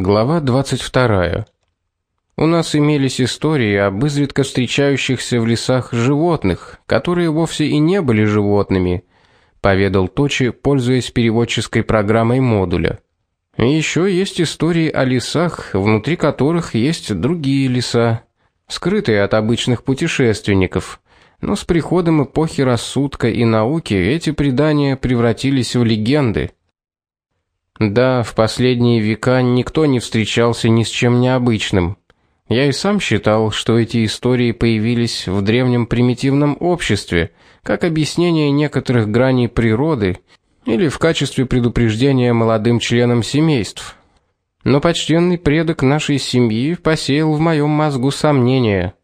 Глава 22. У нас имелись истории об изредка встречающихся в лесах животных, которые вовсе и не были животными, поведал Точи, пользуясь переводческой программой модуля. Еще есть истории о лесах, внутри которых есть другие леса, скрытые от обычных путешественников. Но с приходом эпохи рассудка и науки эти предания превратились в легенды. Да, в последние века никто не встречался ни с чем необычным. Я и сам считал, что эти истории появились в древнем примитивном обществе, как объяснение некоторых граней природы или в качестве предупреждения молодым членам семейств. Но почтенный предок нашей семьи посеял в моем мозгу сомнения.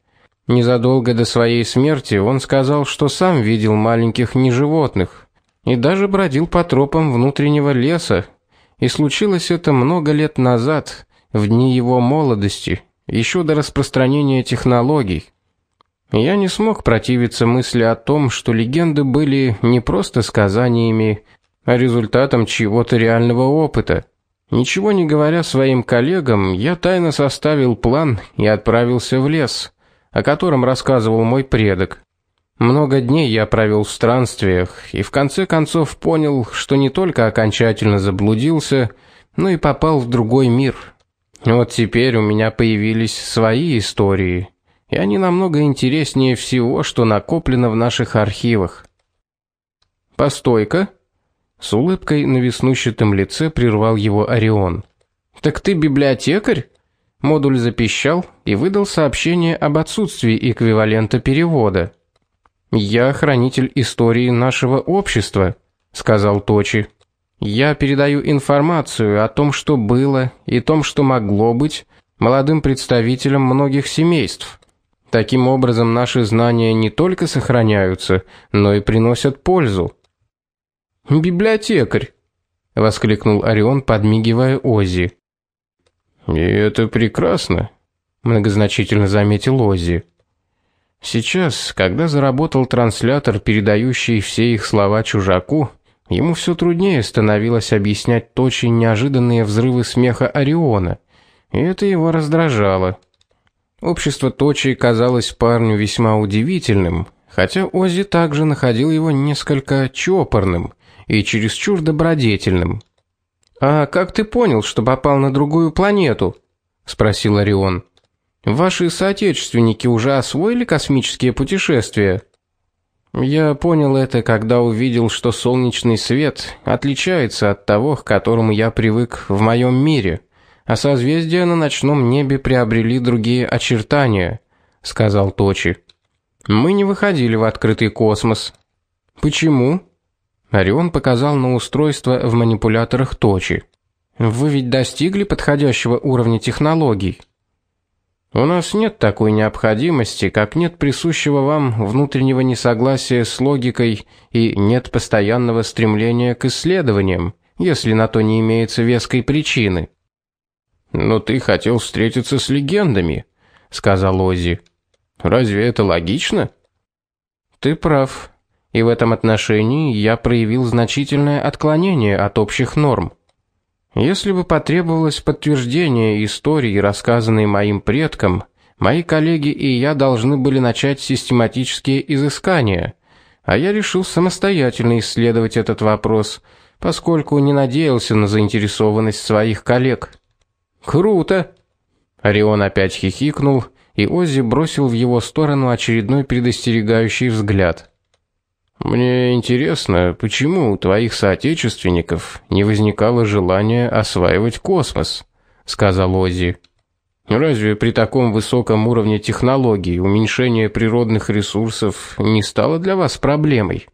Незадолго до своей смерти он сказал, что сам видел маленьких неживотных и даже бродил по тропам внутреннего леса, и случилось это много лет назад, в дни его молодости, еще до распространения технологий. Я не смог противиться мысли о том, что легенды были не просто сказаниями, а результатом чьего-то реального опыта. Ничего не говоря своим коллегам, я тайно составил план и отправился в лес, о котором рассказывал мой предок. Много дней я провел в странствиях и в конце концов понял, что не только окончательно заблудился, но и попал в другой мир. Вот теперь у меня появились свои истории, и они намного интереснее всего, что накоплено в наших архивах. Постойка, с улыбкой на веснущатом лице прервал его Орион. Так ты библиотекарь? Модуль запищал и выдал сообщение об отсутствии эквивалента перевода. Я хранитель истории нашего общества, сказал Точи. Я передаю информацию о том, что было и том, что могло быть, молодым представителям многих семейств. Таким образом, наши знания не только сохраняются, но и приносят пользу. Библиотекарь, воскликнул Орион, подмигивая Ози. И это прекрасно, многозначительно заметил Ози. Сейчас, когда заработал транслятор, передающий все их слова чужаку, ему все труднее становилось объяснять очень неожиданные взрывы смеха Ориона, и это его раздражало. Общество Точи казалось парню весьма удивительным, хотя Ози также находил его несколько чопорным и чересчур добродетельным. А как ты понял, что попал на другую планету? спросил Орион. Ваши соотечественники уже освоили космические путешествия? Я понял это, когда увидел, что солнечный свет отличается от того, к которому я привык в моем мире, а созвездия на ночном небе приобрели другие очертания, сказал Точи. Мы не выходили в открытый космос. Почему? Орион показал на устройство в манипуляторах Точи. Вы ведь достигли подходящего уровня технологий. У нас нет такой необходимости, как нет присущего вам внутреннего несогласия с логикой и нет постоянного стремления к исследованиям, если на то не имеется веской причины. Но ты хотел встретиться с легендами, сказал Ози. Разве это логично? Ты прав. И в этом отношении я проявил значительное отклонение от общих норм. Если бы потребовалось подтверждение истории, рассказанной моим предкам, мои коллеги и я должны были начать систематические изыскания, а я решил самостоятельно исследовать этот вопрос, поскольку не надеялся на заинтересованность своих коллег. Круто. Орион опять хихикнул, и Оззи бросил в его сторону очередной предостерегающий взгляд. Мне интересно, почему у твоих соотечественников не возникало желания осваивать космос, сказал Ози. Разве при таком высоком уровне технологий уменьшение природных ресурсов не стало для вас проблемой?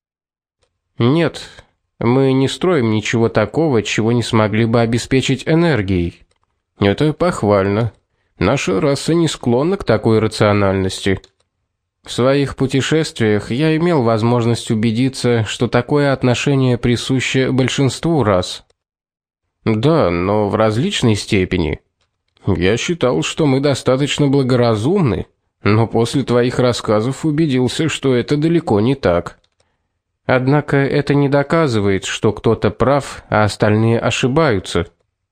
Нет. Мы не строим ничего такого, чего не смогли бы обеспечить энергией. Это похвально. Наша раса не склонна к такой рациональности. В своих путешествиях я имел возможность убедиться, что такое отношение присуще большинству рас. Да, но в различной степени. Я считал, что мы достаточно благоразумны, но после твоих рассказов убедился, что это далеко не так. Однако это не доказывает, что кто-то прав, а остальные ошибаются.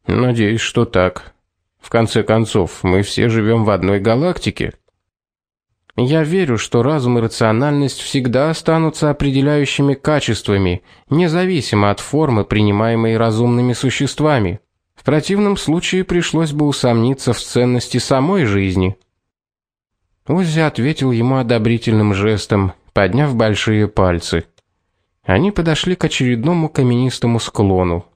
Надеюсь, что так. В конце концов, мы все живем в одной галактике. Я верю, что разум и рациональность всегда останутся определяющими качествами, независимо от формы, принимаемой разумными существами. В противном случае пришлось бы усомниться в ценности самой жизни. Оззи ответил ему одобрительным жестом, подняв большие пальцы. Они подошли к очередному каменистому склону.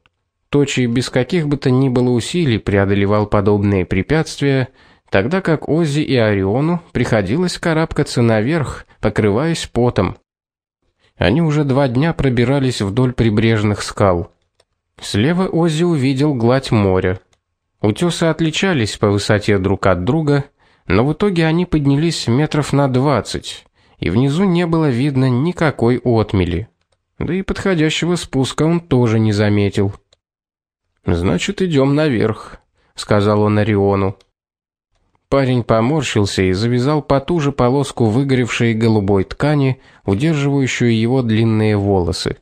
Точи без каких бы то ни было усилий преодолевал подобные препятствия, тогда как Оззи и Ориону приходилось карабкаться наверх, покрываясь потом. Они уже два дня пробирались вдоль прибрежных скал. Слева Оззи увидел гладь моря. Утесы отличались по высоте друг от друга, но в итоге они поднялись метров на двадцать, и внизу не было видно никакой отмели. Да и подходящего спуска он тоже не заметил. Значит, идем наверх, сказал он Ориону. Парень поморщился и завязал потуже полоску выгоревшей голубой ткани, удерживающую его длинные волосы.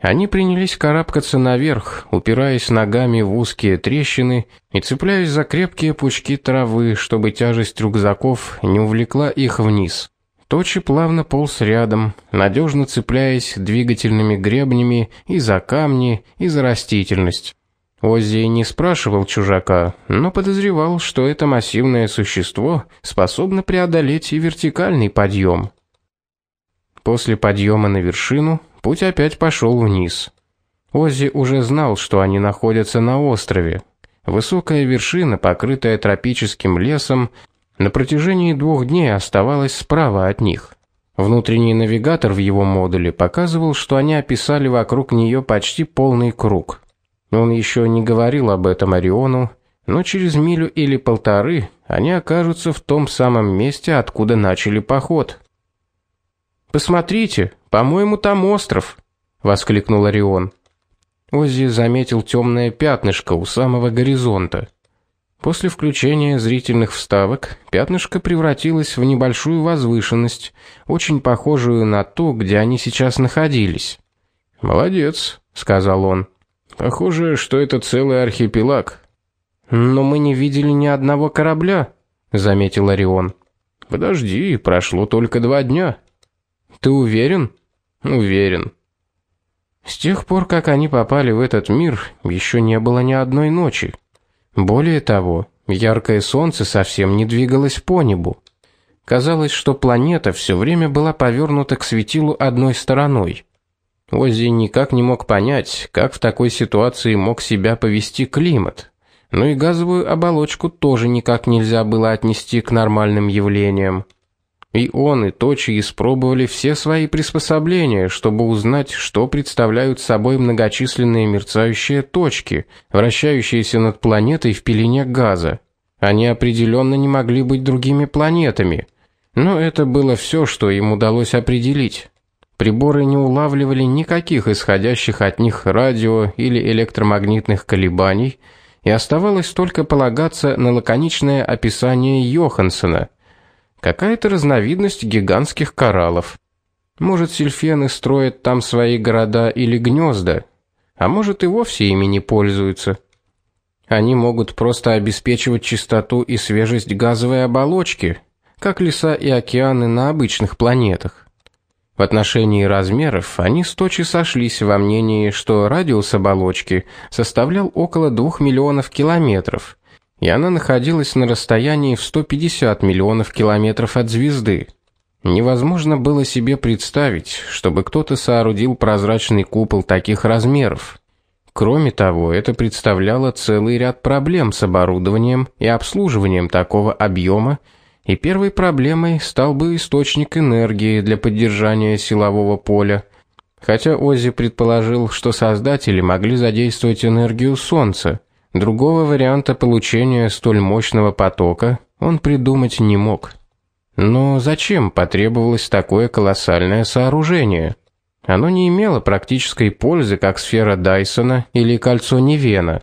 Они принялись карабкаться наверх, упираясь ногами в узкие трещины и цепляясь за крепкие пучки травы, чтобы тяжесть рюкзаков не увлекла их вниз. Точи плавно полз рядом, надежно цепляясь двигательными гребнями и за камни, и за растительность. Оззи не спрашивал чужака, но подозревал, что это массивное существо способно преодолеть и вертикальный подъем. После подъема на вершину путь опять пошел вниз. Оззи уже знал, что они находятся на острове. Высокая вершина, покрытая тропическим лесом, на протяжении двух дней оставалась справа от них. Внутренний навигатор в его модуле показывал, что они описали вокруг нее почти полный круг. Он еще не говорил об этом Ориону, но через милю или полторы они окажутся в том самом месте, откуда начали поход. Посмотрите, по-моему, там остров, воскликнул Орион. Оззи заметил темное пятнышко у самого горизонта. После включения зрительных вставок пятнышко превратилось в небольшую возвышенность, очень похожую на ту, где они сейчас находились. "Молодец", сказал он. Похоже, что это целый архипелаг. Но мы не видели ни одного корабля, заметил Орион. Подожди, прошло только два дня. Ты уверен? Уверен. С тех пор, как они попали в этот мир, еще не было ни одной ночи. Более того, яркое солнце совсем не двигалось по небу. Казалось, что планета все время была повернута к светилу одной стороной. Оззи никак не мог понять, как в такой ситуации мог себя повести климат. Но и газовую оболочку тоже никак нельзя было отнести к нормальным явлениям. И он, и Точи испробовали все свои приспособления, чтобы узнать, что представляют собой многочисленные мерцающие точки, вращающиеся над планетой в пелене газа. Они определенно не могли быть другими планетами, но это было все, что им удалось определить. Приборы не улавливали никаких исходящих от них радио или электромагнитных колебаний, и оставалось только полагаться на лаконичное описание Йохансена. Какая-то разновидность гигантских кораллов. Может, сельфены строят там свои города или гнезда, а может и вовсе ими не пользуются. Они могут просто обеспечивать чистоту и свежесть газовой оболочки, как леса и океаны на обычных планетах. В отношении размеров они с Точи сошлись во мнении, что радиус оболочки составлял около 2 миллионов километров, и она находилась на расстоянии в 150 миллионов километров от звезды. Невозможно было себе представить, чтобы кто-то соорудил прозрачный купол таких размеров. Кроме того, это представляло целый ряд проблем с оборудованием и обслуживанием такого объема и первой проблемой стал бы источник энергии для поддержания силового поля. Хотя Оззи предположил, что создатели могли задействовать энергию солнца, другого варианта получения столь мощного потока он придумать не мог. Но зачем потребовалось такое колоссальное сооружение? Оно не имело практической пользы, как сфера Дайсона или кольцо Невена.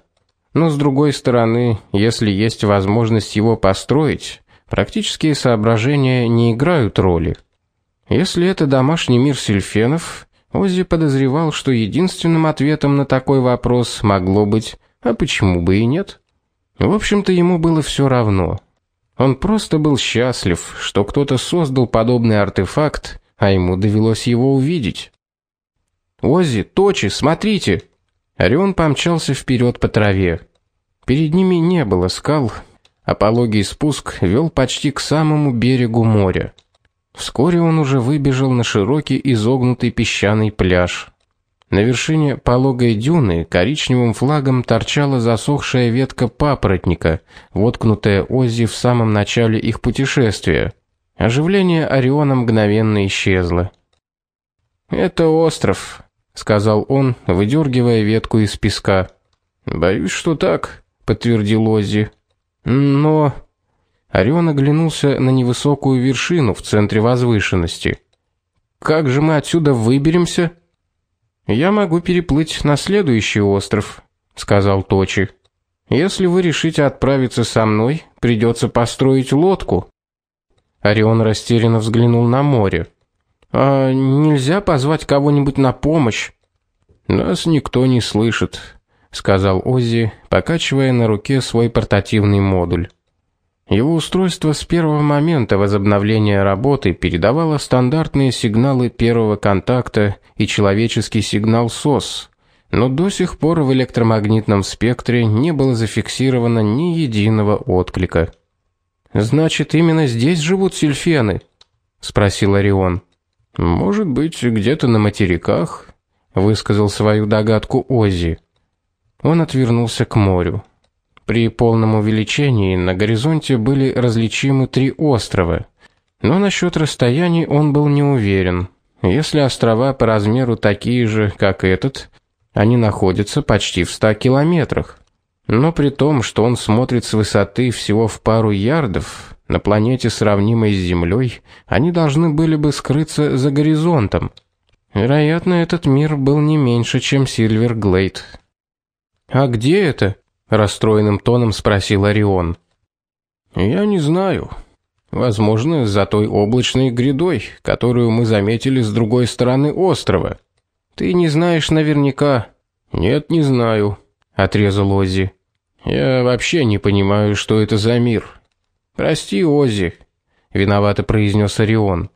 Но с другой стороны, если есть возможность его построить, практические соображения не играют роли. Если это домашний мир сельфенов, Оззи подозревал, что единственным ответом на такой вопрос могло быть: а почему бы и нет? В общем-то, ему было все равно. Он просто был счастлив, что кто-то создал подобный артефакт, а ему довелось его увидеть. Ози, Точи, смотрите. Орион помчался вперед по траве. Перед ними не было скал, а пологий спуск вел почти к самому берегу моря. Вскоре он уже выбежал на широкий изогнутый песчаный пляж. На вершине пологой дюны коричневым флагом торчала засохшая ветка папоротника, воткнутая Оззи в самом начале их путешествия. Оживление Ориона мгновенно исчезло. "Это остров", сказал он, выдергивая ветку из песка. "Боюсь, что так", подтвердил Оззи. "Но Орион оглянулся на невысокую вершину в центре возвышенности. Как же мы отсюда выберемся? Я могу переплыть на следующий остров, сказал Точи. Если вы решите отправиться со мной, придется построить лодку. Орион растерянно взглянул на море. А нельзя позвать кого-нибудь на помощь? Нас никто не слышит, сказал Оззи, покачивая на руке свой портативный модуль. Его устройство с первого момента возобновления работы передавало стандартные сигналы первого контакта и человеческий сигнал СОС, но до сих пор в электромагнитном спектре не было зафиксировано ни единого отклика. Значит, именно здесь живут сильфены, спросил Орион. Может быть, где-то на материках, высказал свою догадку Оззи. Он отвернулся к морю. При полном увеличении на горизонте были различимы три острова. Но насчет расстояний он был не уверен. Если острова по размеру такие же, как этот, они находятся почти в ста километрах. Но при том, что он смотрит с высоты всего в пару ярдов, на планете сравнимой с Землей, они должны были бы скрыться за горизонтом. Вероятно, этот мир был не меньше, чем Сильверглейд. А где это? расстроенным тоном спросил Орион. Я не знаю. Возможно, за той облачной грядой, которую мы заметили с другой стороны острова. Ты не знаешь наверняка? Нет, не знаю, отрезал Оззи. Я вообще не понимаю, что это за мир. Прости, Оззи, виновато произнес Орион.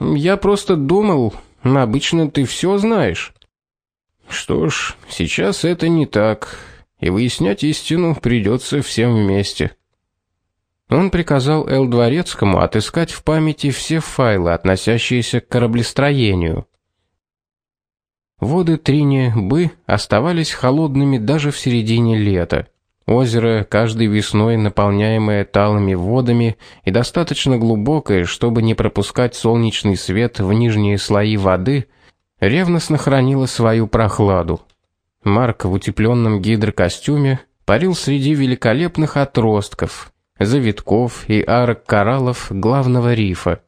Я просто думал, обычно ты все знаешь. Что ж, сейчас это не так и выяснять истину придется всем вместе. Он приказал Эл Дворецкому отыскать в памяти все файлы, относящиеся к кораблестроению. Воды Трине-Бы оставались холодными даже в середине лета. Озеро, каждой весной наполняемое талыми водами и достаточно глубокое, чтобы не пропускать солнечный свет в нижние слои воды, ревностно хранило свою прохладу. Марк в утепленном гидрокостюме парил среди великолепных отростков, завитков и арок кораллов главного рифа.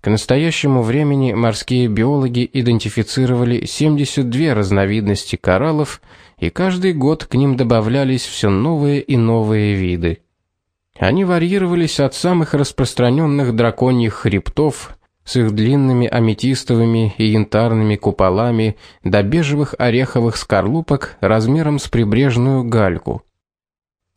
К настоящему времени морские биологи идентифицировали 72 разновидности кораллов, и каждый год к ним добавлялись все новые и новые виды. Они варьировались от самых распространенных драконьих хребтов с их длинными аметистовыми и янтарными куполами до бежевых ореховых скорлупок размером с прибрежную гальку.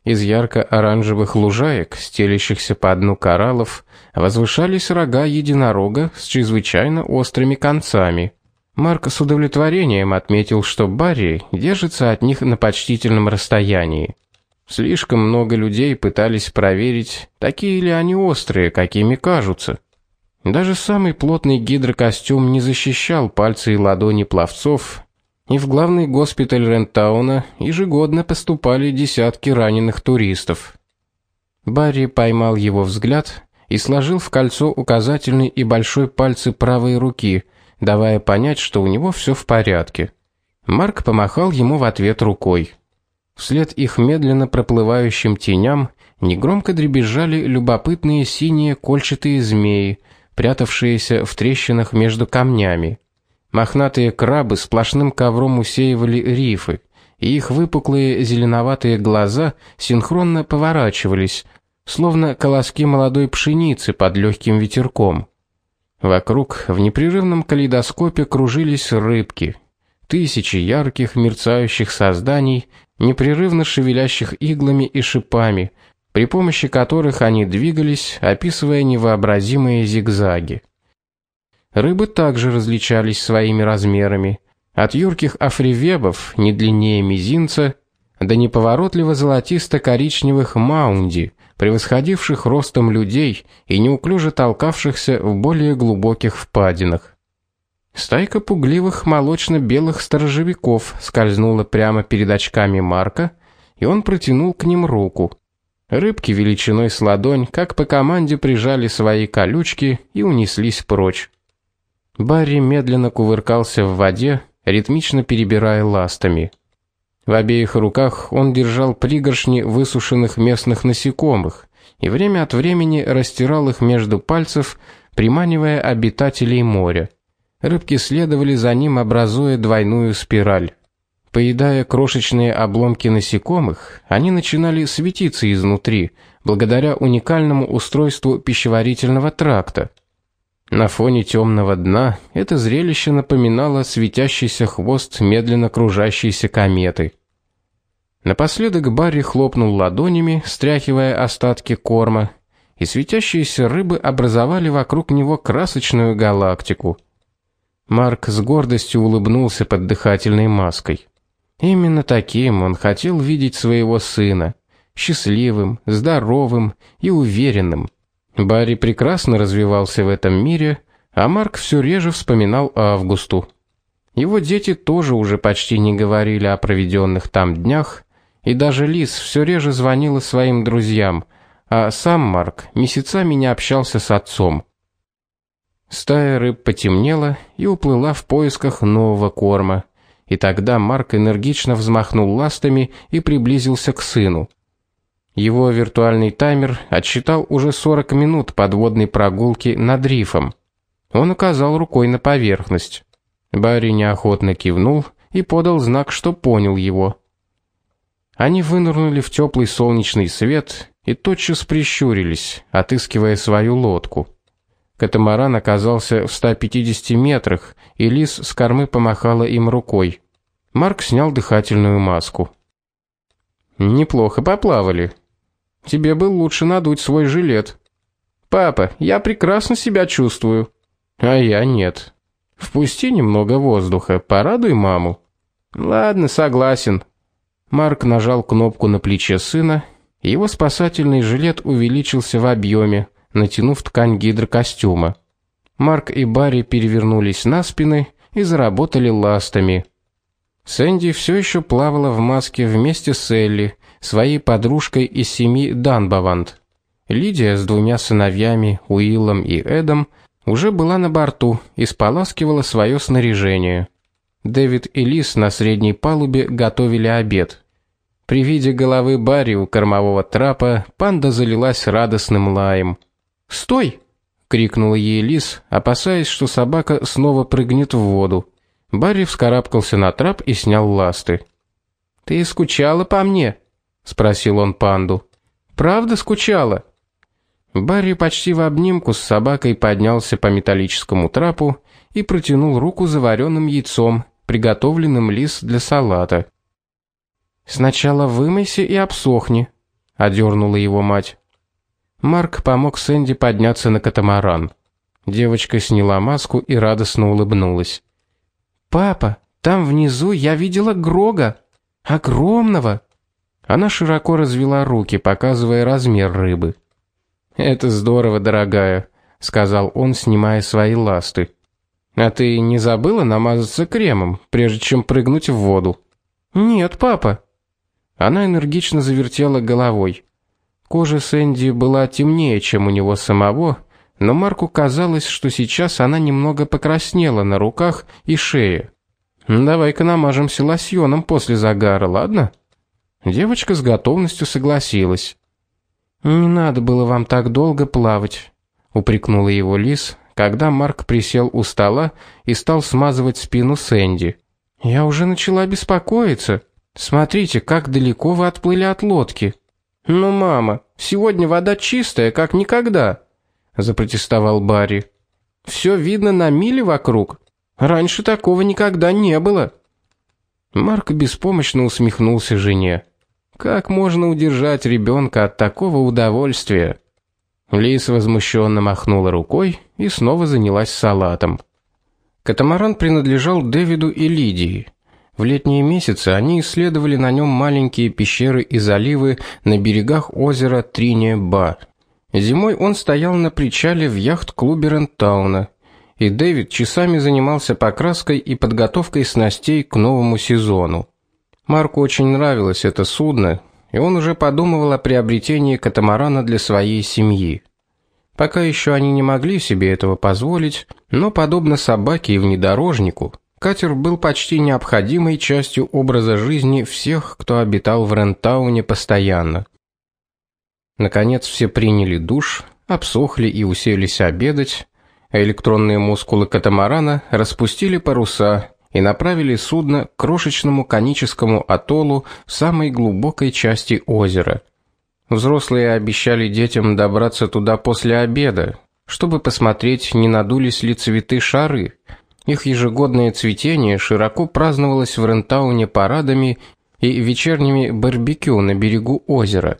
Из ярко-оранжевых лужаек, стелящихся по дну кораллов, возвышались рога единорога с чрезвычайно острыми концами. Марк с удовлетворением отметил, что Барри держится от них на почтительном расстоянии. Слишком много людей пытались проверить, такие ли они острые, какими кажутся. Даже самый плотный гидрокостюм не защищал пальцы и ладони пловцов, и в главный госпиталь Рентауна ежегодно поступали десятки раненых туристов. Барри поймал его взгляд и сложил в кольцо указательный и большой пальцы правой руки, давая понять, что у него все в порядке. Марк помахал ему в ответ рукой. Вслед их медленно проплывающим теням негромко дребезжали любопытные синие кольчатые змеи, прятавшиеся в трещинах между камнями. Мохнатые крабы сплошным ковром усеивали рифы, и их выпуклые зеленоватые глаза синхронно поворачивались, словно колоски молодой пшеницы под легким ветерком. Вокруг в непрерывном калейдоскопе кружились рыбки. Тысячи ярких мерцающих созданий непрерывно шевелящих иглами и шипами, при помощи которых они двигались, описывая невообразимые зигзаги. Рыбы также различались своими размерами, от юрких афривебов, не длиннее мизинца, до неповоротливо золотисто-коричневых маунди, превосходивших ростом людей и неуклюже толкавшихся в более глубоких впадинах. Стайка пугливых молочно-белых сторожевиков скользнула прямо перед очками Марка, и он протянул к ним руку. Рыбки величиной с ладонь, как по команде, прижали свои колючки и унеслись прочь. Барри медленно кувыркался в воде, ритмично перебирая ластами. В обеих руках он держал пригоршни высушенных местных насекомых и время от времени растирал их между пальцев, приманивая обитателей моря. Рыбки следовали за ним, образуя двойную спираль. Поедая крошечные обломки насекомых, они начинали светиться изнутри, благодаря уникальному устройству пищеварительного тракта. На фоне темного дна это зрелище напоминало светящийся хвост медленно кружащейся кометы. Напоследок Барри хлопнул ладонями, стряхивая остатки корма, и светящиеся рыбы образовали вокруг него красочную галактику. Марк с гордостью улыбнулся под дыхательной маской. Именно таким он хотел видеть своего сына, счастливым, здоровым и уверенным. Барри прекрасно развивался в этом мире, а Марк все реже вспоминал Августу. Его дети тоже уже почти не говорили о проведенных там днях, и даже Лис все реже звонила своим друзьям, а сам Марк месяцами не общался с отцом. Стая рыб потемнела и уплыла в поисках нового корма. И тогда Марк энергично взмахнул ластами и приблизился к сыну. Его виртуальный таймер отсчитал уже 40 минут подводной прогулки над рифом. Он указал рукой на поверхность. Барри неохотно кивнул и подал знак, что понял его. Они вынырнули в теплый солнечный свет и тотчас прищурились, отыскивая свою лодку. Катамаран оказался в 150 метрах, и Лис с кормы помахала им рукой. Марк снял дыхательную маску. Неплохо поплавали. Тебе бы лучше надуть свой жилет. Папа, я прекрасно себя чувствую. А я нет. Впусти немного воздуха, порадуй маму. Ладно, согласен, Марк нажал кнопку на плече сына, его спасательный жилет увеличился в объеме, натянув ткань гидрокостюма. Марк и Барри перевернулись на спины и заработали ластами. Сэнди все еще плавала в маске вместе с Элли, своей подружкой из семьи Данбавант. Лидия с двумя сыновьями, Уиллом и Эдом, уже была на борту и споласкивала свое снаряжение. Дэвид и Лис на средней палубе готовили обед. При виде головы Барри у кормового трапа панда залилась радостным лаем. "Стой!" крикнула ей Лис, опасаясь, что собака снова прыгнет в воду. Барри вскарабкался на трап и снял ласты. "Ты скучала по мне?" спросил он панду. "Правда скучала?" Барри почти в обнимку с собакой поднялся по металлическому трапу и протянул руку за вареным яйцом, приготовленным лис для салата. Сначала вымойся и обсохни, одернула его мать. Марк помог Сэнди подняться на катамаран. Девочка сняла маску и радостно улыбнулась. Папа, там внизу я видела Грога, огромного. Она широко развела руки, показывая размер рыбы. Это здорово, дорогая, сказал он, снимая свои ласты. А ты не забыла намазаться кремом, прежде чем прыгнуть в воду? Нет, папа. Она энергично завертела головой. Кожа Сэнди была темнее, чем у него самого, но Марку казалось, что сейчас она немного покраснела на руках и шее. Давай-ка намажемся лосьоном после загара, ладно? Девочка с готовностью согласилась. Не надо было вам так долго плавать, упрекнула его Лис, когда Марк присел у стола и стал смазывать спину Сэнди. Я уже начала беспокоиться. Смотрите, как далеко вы отплыли от лодки. Ну, мама, сегодня вода чистая, как никогда, запротестовал Барри. Все видно на миле вокруг. Раньше такого никогда не было. Марк беспомощно усмехнулся жене. Как можно удержать ребенка от такого удовольствия? Лис возмущенно махнула рукой и снова занялась салатом. Катамаран принадлежал Дэвиду и Лидии. В летние месяцы они исследовали на нем маленькие пещеры и заливы на берегах озера Трине-Ба. Зимой он стоял на причале в яхт-клубе Рентауна, и Дэвид часами занимался покраской и подготовкой снастей к новому сезону. Марку очень нравилось это судно, и он уже подумывал о приобретении катамарана для своей семьи. Пока еще они не могли себе этого позволить, но подобно собаке и внедорожнику, катер был почти необходимой частью образа жизни всех, кто обитал в Рентауне постоянно. Наконец все приняли душ, обсохли и уселись обедать, а электронные мускулы катамарана распустили паруса и направили судно к крошечному коническому атоллу в самой глубокой части озера. Взрослые обещали детям добраться туда после обеда, чтобы посмотреть, не надулись ли цветы шары. Их ежегодное цветение широко праздновалось в Рентауне парадами и вечерними барбекю на берегу озера.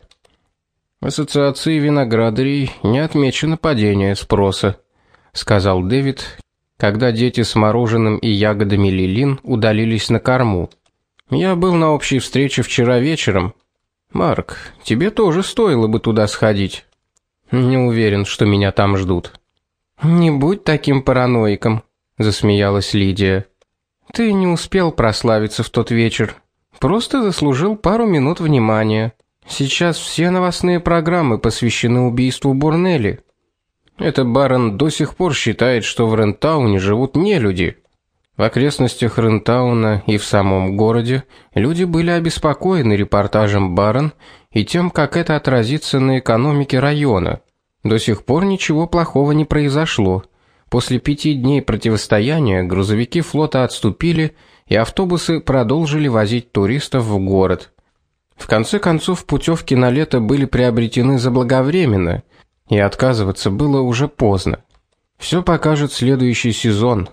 В ассоциации виноградарей не отмечено падение спроса сказал Дэвид, когда дети с мороженым и ягодами лилин удалились на корму. Я был на общей встрече вчера вечером. Марк, тебе тоже стоило бы туда сходить. Не уверен, что меня там ждут. Не будь таким параноиком, засмеялась Лидия. Ты не успел прославиться в тот вечер. Просто заслужил пару минут внимания. Сейчас все новостные программы посвящены убийству Бурнелли. Это барон до сих пор считает, что в Рентауне живут не люди. В окрестностях Рентауна и в самом городе люди были обеспокоены репортажем барон и тем, как это отразится на экономике района. До сих пор ничего плохого не произошло. После пяти дней противостояния грузовики флота отступили, и автобусы продолжили возить туристов в город. В конце концов, путевки на лето были приобретены заблаговременно, и отказываться было уже поздно. Все покажет следующий сезон.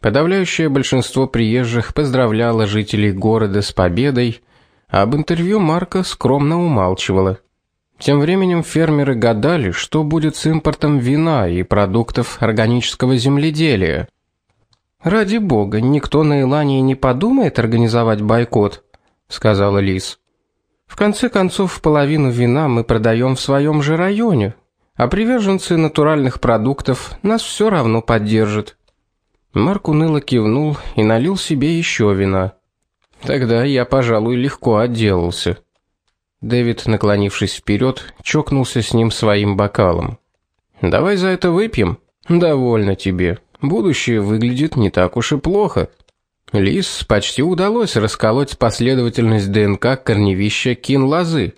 Подавляющее большинство приезжих поздравляло жителей города с победой, а об интервью Марка скромно умалчивала. Тем временем фермеры гадали, что будет с импортом вина и продуктов органического земледелия. Ради бога, никто на Илании не подумает организовать бойкот, сказала Лис. В конце концов, половину вина мы продаем в своем же районе, а приверженцы натуральных продуктов нас все равно поддержат. Марк уныло кивнул и налил себе еще вина. Тогда я, пожалуй, легко отделался. Дэвид, наклонившись вперед, чокнулся с ним своим бокалом. Давай за это выпьем. Довольно тебе. Будущее выглядит не так уж и плохо. Лис почти удалось расколоть последовательность ДНК корневища кинлозы.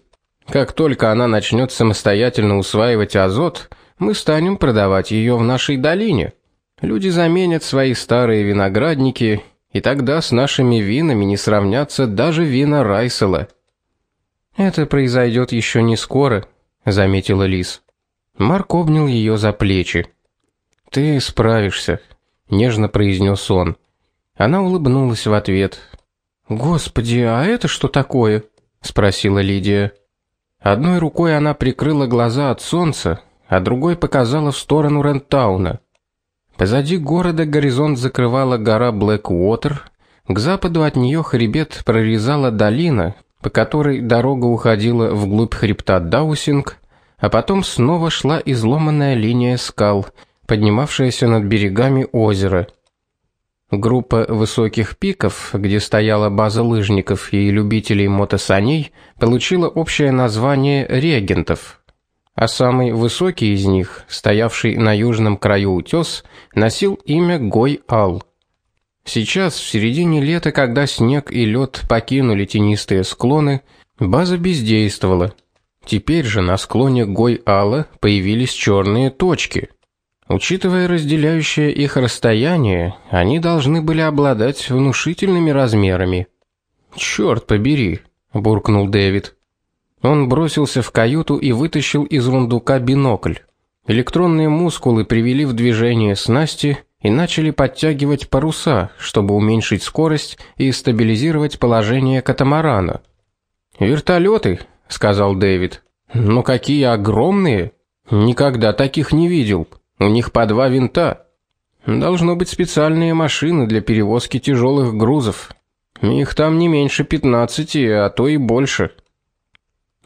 Как только она начнет самостоятельно усваивать азот, мы станем продавать ее в нашей долине. Люди заменят свои старые виноградники, и тогда с нашими винами не сравнятся даже вина Райсела. Это произойдет еще не скоро, заметила Лис. Марк обнял ее за плечи. Ты справишься, нежно произнес он. Она улыбнулась в ответ. Господи, а это что такое? спросила Лидия. Одной рукой она прикрыла глаза от солнца, а другой показала в сторону Рентауна. Позади города горизонт закрывала гора Блэквотер, к западу от нее хребет прорезала долина, по которой дорога уходила вглубь хребта Даусинг, а потом снова шла изломанная линия скал, поднимавшаяся над берегами озера. Группа высоких пиков, где стояла база лыжников и любителей мотосаней, получила общее название регентов. А самый высокий из них, стоявший на южном краю утес, носил имя Гой-Ал. Сейчас, в середине лета, когда снег и лед покинули тенистые склоны, база бездействовала. Теперь же на склоне Гой-Ала появились черные точки – Учитывая разделяющее их расстояние, они должны были обладать внушительными размерами. «Черт побери, буркнул Дэвид. Он бросился в каюту и вытащил из рундука бинокль. Электронные мускулы привели в движение снасти, и начали подтягивать паруса, чтобы уменьшить скорость и стабилизировать положение катамарана. "Вертолеты", сказал Дэвид. "Ну какие огромные! Никогда таких не видел. У них по два винта. Должно быть специальные машины для перевозки тяжелых грузов. Их там не меньше 15, а то и больше".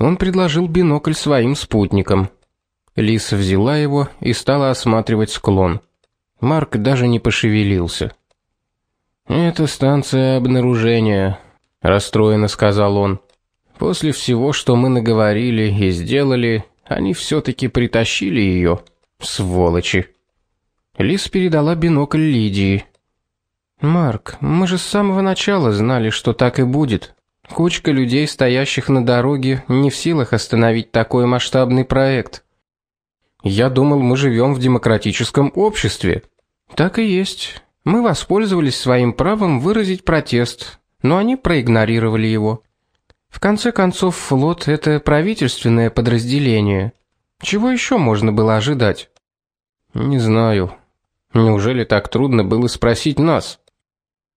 Он предложил бинокль своим спутникам. Лиса взяла его и стала осматривать склон. Марк даже не пошевелился. Это станция обнаружения, расстроенно сказал он. После всего, что мы наговорили и сделали, они все таки притащили ее, сволочи. Лис передала бинокль Лидии. Марк, мы же с самого начала знали, что так и будет. Кучка людей, стоящих на дороге, не в силах остановить такой масштабный проект. Я думал, мы живем в демократическом обществе. Так и есть. Мы воспользовались своим правом выразить протест, но они проигнорировали его. В конце концов, флот это правительственное подразделение. Чего еще можно было ожидать? Не знаю. Неужели так трудно было спросить нас?